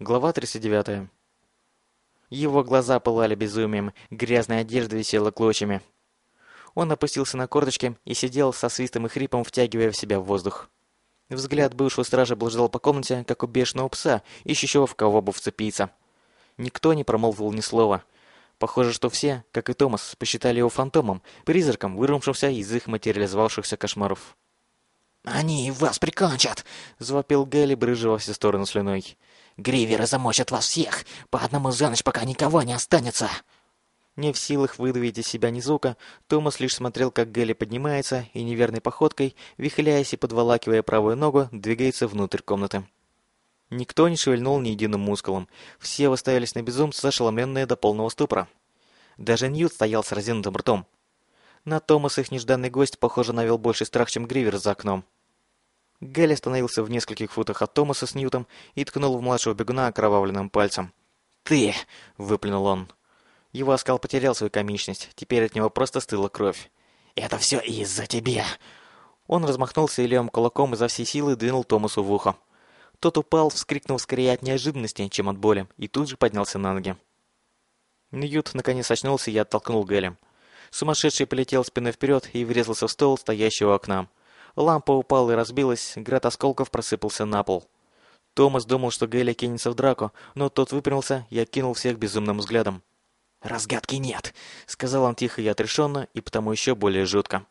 Глава 39. Его глаза пылали безумием, грязная одежда висела клочьями. Он опустился на корточки и сидел со свистом и хрипом, втягивая в себя воздух. Взгляд бывшего стража блуждал по комнате, как у бешеного пса, ищущего в кого бы вцепиться. Никто не промолвил ни слова. Похоже, что все, как и Томас, посчитали его фантомом, призраком, вырвавшимся из их материализовавшихся кошмаров. «Они вас прикончат!» — завопил Гэлли, брыжа во все стороны слюной. Гриверы замочат вас всех, по одному за ночь, пока никого не останется!» Не в силах выдавить из себя ни звука, Томас лишь смотрел, как Гелли поднимается и неверной походкой, вихляясь и подволакивая правую ногу, двигается внутрь комнаты. Никто не шевельнул ни единым мускулом. Все выставились на безумца, ошеломленные до полного ступора. Даже Ньют стоял с разинутым ртом. На Томаса их нежданный гость, похоже, навел больше страх, чем Гривер за окном. Гэлли остановился в нескольких футах от Томаса с Ньютом и ткнул в младшего бегуна окровавленным пальцем. «Ты!» — выплюнул он. Его оскал потерял свою комичность, теперь от него просто стыла кровь. «Это все из-за тебя!» Он размахнулся и левым кулаком изо всей силы двинул Томасу в ухо. Тот упал, вскрикнув скорее от неожиданности, чем от боли, и тут же поднялся на ноги. Ньют наконец очнулся и оттолкнул Гэлли. Сумасшедший полетел спиной вперед и врезался в стол, стоящего у окна. Лампа упала и разбилась, град осколков просыпался на пол. Томас думал, что Гейли кинется в драку, но тот выпрямился и окинул всех безумным взглядом. «Разгадки нет», — сказал он тихо и отрешенно, и потому еще более жутко.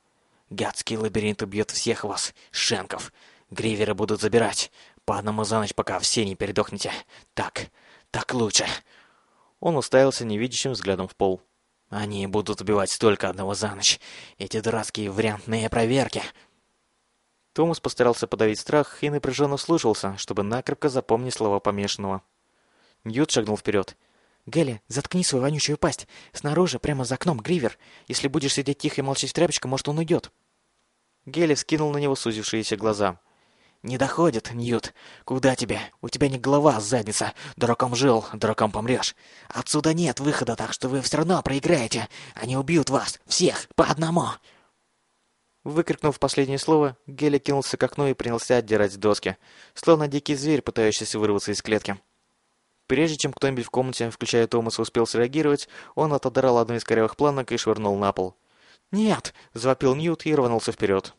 «Гадский лабиринт убьет всех вас, Шенков. Гриверы будут забирать. По одному за ночь, пока все не передохнете. Так, так лучше». Он уставился невидящим взглядом в пол. «Они будут убивать только одного за ночь. Эти дурацкие вариантные проверки». Томас постарался подавить страх и напряженно слушался, чтобы накрепко запомнить слова помешанного. Ньют шагнул вперед. «Гелли, заткни свою вонючую пасть. Снаружи, прямо за окном, Гривер. Если будешь сидеть тихо и молчать в тряпочку, может, он уйдет». Гелли вскинул на него сузившиеся глаза. «Не доходит, Ньют. Куда тебе? У тебя не голова, а задница. Дураком жил, дураком помрешь. Отсюда нет выхода, так что вы все равно проиграете. Они убьют вас, всех, по одному». Выкрикнув последнее слово, Геля кинулся к окну и принялся отдирать доски, словно дикий зверь, пытающийся вырваться из клетки. Прежде чем кто-нибудь в комнате, включая Томаса, успел среагировать, он отодрал одну из корявых планок и швырнул на пол. «Нет!» – завопил Ньют и рванулся вперед.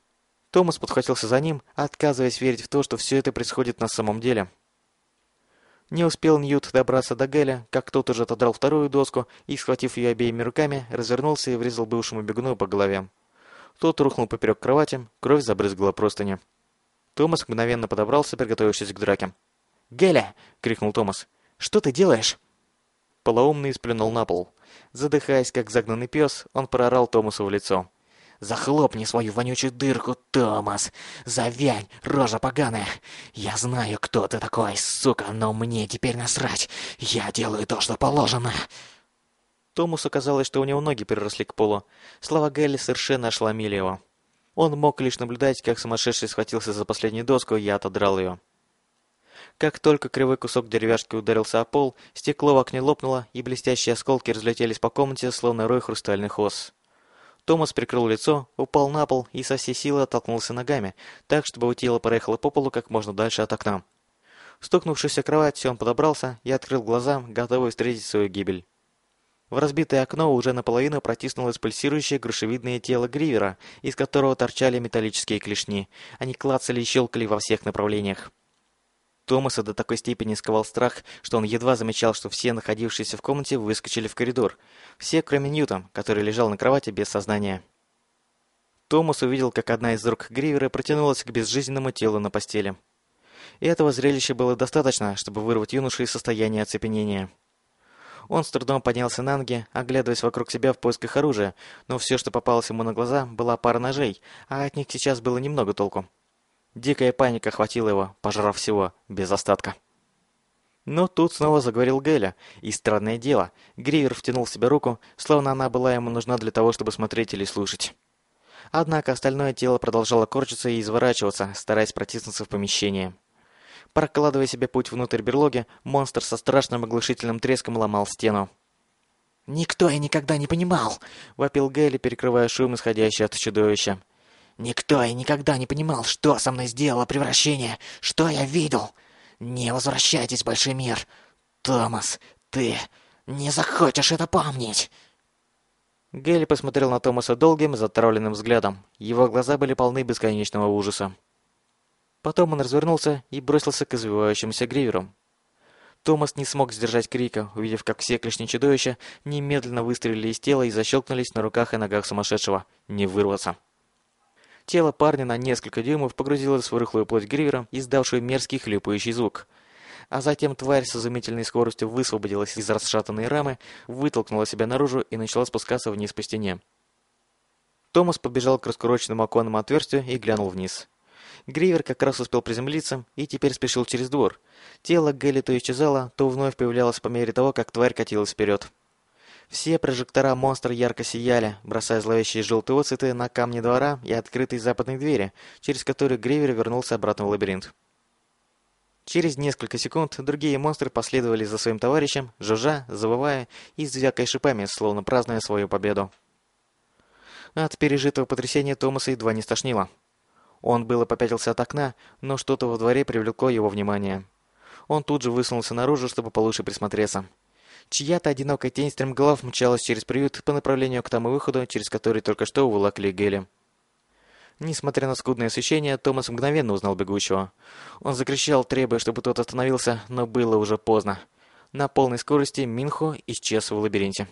Томас подхватился за ним, отказываясь верить в то, что все это происходит на самом деле. Не успел Ньют добраться до Геля, как тот уже отодрал вторую доску и, схватив ее обеими руками, развернулся и врезал бывшему бегуну по голове. Тот рухнул поперек кровати, кровь забрызгала простыни. Томас мгновенно подобрался, приготовившись к драке. «Геля!» — крикнул Томас. «Что ты делаешь?» Полоумный сплюнул на пол. Задыхаясь, как загнанный пес, он проорал Томасу в лицо. «Захлопни свою вонючую дырку, Томас! Завянь, рожа поганая! Я знаю, кто ты такой, сука, но мне теперь насрать! Я делаю то, что положено!» Томусу казалось, что у него ноги переросли к полу. Слова Гэлли совершенно ошеломили его. Он мог лишь наблюдать, как сумасшедший схватился за последнюю доску, и я отодрал ее. Как только кривой кусок деревяшки ударился о пол, стекло в окне лопнуло, и блестящие осколки разлетелись по комнате, словно рой хрустальных ос. Томас прикрыл лицо, упал на пол и со всей силы оттолкнулся ногами, так, чтобы его тело проехало по полу как можно дальше от окна. Стукнувшись о кровать, он подобрался и открыл глаза, готовый встретить свою гибель. В разбитое окно уже наполовину протиснулось пульсирующее грушевидное тело Гривера, из которого торчали металлические клешни. Они клацали и щелкали во всех направлениях. Томаса до такой степени сковал страх, что он едва замечал, что все находившиеся в комнате выскочили в коридор. Все, кроме Ньюта, который лежал на кровати без сознания. Томас увидел, как одна из рук Гривера протянулась к безжизненному телу на постели. И этого зрелища было достаточно, чтобы вырвать юношу из состояния оцепенения. Он с трудом поднялся на ноги, оглядываясь вокруг себя в поисках оружия, но все, что попалось ему на глаза, была пара ножей, а от них сейчас было немного толку. Дикая паника охватила его, пожрав всего, без остатка. Но тут снова заговорил Геля, и странное дело, Гривер втянул в себя руку, словно она была ему нужна для того, чтобы смотреть или слушать. Однако остальное тело продолжало корчиться и изворачиваться, стараясь протиснуться в помещение. Прокладывая себе путь внутрь берлоги, монстр со страшным оглушительным треском ломал стену. «Никто и никогда не понимал!» — вопил Гелли, перекрывая шум, исходящий от чудовища. «Никто и никогда не понимал, что со мной сделало превращение, что я видел. Не возвращайтесь в большой мир. Томас, ты не захочешь это помнить. Гелли посмотрел на Томаса долгим, затравленным взглядом. Его глаза были полны бесконечного ужаса. Потом он развернулся и бросился к извивающимся гриверу. Томас не смог сдержать крика, увидев, как все клешни чудовища немедленно выстрелили из тела и защелкнулись на руках и ногах сумасшедшего. Не вырваться. Тело парня на несколько дюймов погрузилось в рыхлую плоть гривера, издавшую мерзкий хлюпающий звук. А затем тварь с изумительной скоростью высвободилась из расшатанной рамы, вытолкнула себя наружу и начала спускаться вниз по стене. Томас побежал к раскуроченному оконному отверстию и глянул вниз. Гривер как раз успел приземлиться и теперь спешил через двор. Тело Гэлли то исчезало, то вновь появлялось по мере того, как тварь катилась вперед. Все прожектора монстра ярко сияли, бросая зловещие желтые отцветы на камни двора и открытые западные двери, через которые Гривер вернулся обратно в лабиринт. Через несколько секунд другие монстры последовали за своим товарищем, жужжа, завывая и звякая шипами, словно празднуя свою победу. От пережитого потрясения Томаса едва не стошнило. Он было попятился от окна, но что-то во дворе привлекло его внимание. Он тут же высунулся наружу, чтобы получше присмотреться. Чья-то одинокая тень стремглав мчалась через приют по направлению к тому выходу, через который только что уволокли Гели. Несмотря на скудное освещение, Томас мгновенно узнал бегущего. Он закричал, требуя, чтобы тот остановился, но было уже поздно. На полной скорости Минхо исчез в лабиринте.